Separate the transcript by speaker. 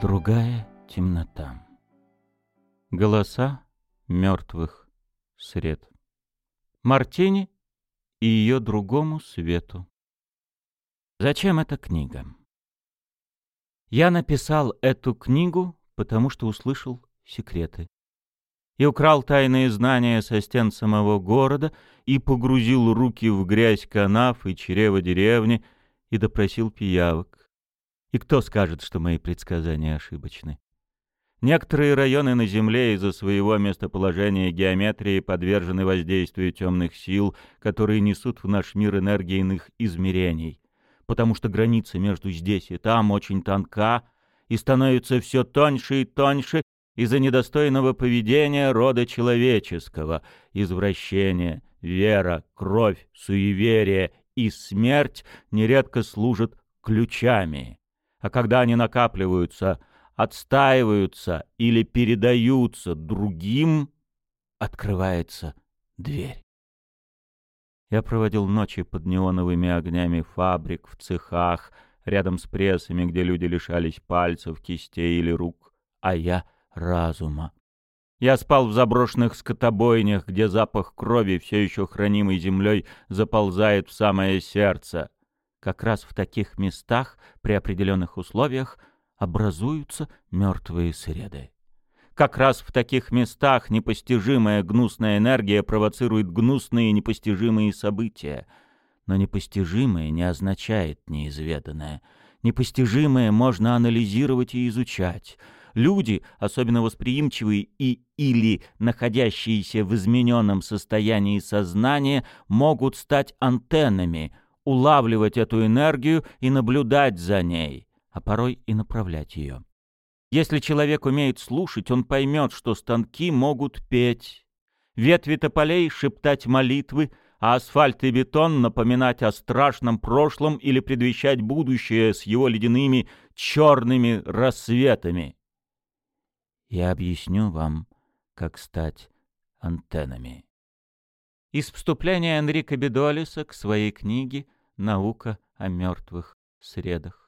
Speaker 1: Другая темнота. Голоса мертвых сред. Мартини и ее другому свету. Зачем эта книга? Я написал эту книгу, потому что услышал секреты. И украл тайные знания со стен самого города, и погрузил руки в грязь канав и чрева деревни, и допросил пиявок. И кто скажет, что мои предсказания ошибочны? Некоторые районы на Земле из-за своего местоположения и геометрии подвержены воздействию темных сил, которые несут в наш мир энергии иных измерений, потому что граница между здесь и там очень тонка и становится все тоньше и тоньше из-за недостойного поведения рода человеческого, извращения, вера, кровь, суеверие и смерть нередко служат ключами а когда они накапливаются, отстаиваются или передаются другим, открывается дверь. Я проводил ночи под неоновыми огнями фабрик, в цехах, рядом с прессами, где люди лишались пальцев, кистей или рук, а я — разума. Я спал в заброшенных скотобойнях, где запах крови, все еще хранимый землей, заползает в самое сердце. Как раз в таких местах, при определенных условиях, образуются мертвые среды. Как раз в таких местах непостижимая гнусная энергия провоцирует гнусные непостижимые события. Но непостижимое не означает неизведанное. Непостижимое можно анализировать и изучать. Люди, особенно восприимчивые и или находящиеся в измененном состоянии сознания, могут стать антеннами — улавливать эту энергию и наблюдать за ней, а порой и направлять ее. Если человек умеет слушать, он поймет, что станки могут петь, ветви тополей шептать молитвы, а асфальт и бетон напоминать о страшном прошлом или предвещать будущее с его ледяными черными рассветами. Я объясню вам, как стать антеннами. Из вступления Энрика Бедолиса к своей книге наука о мертвых средах.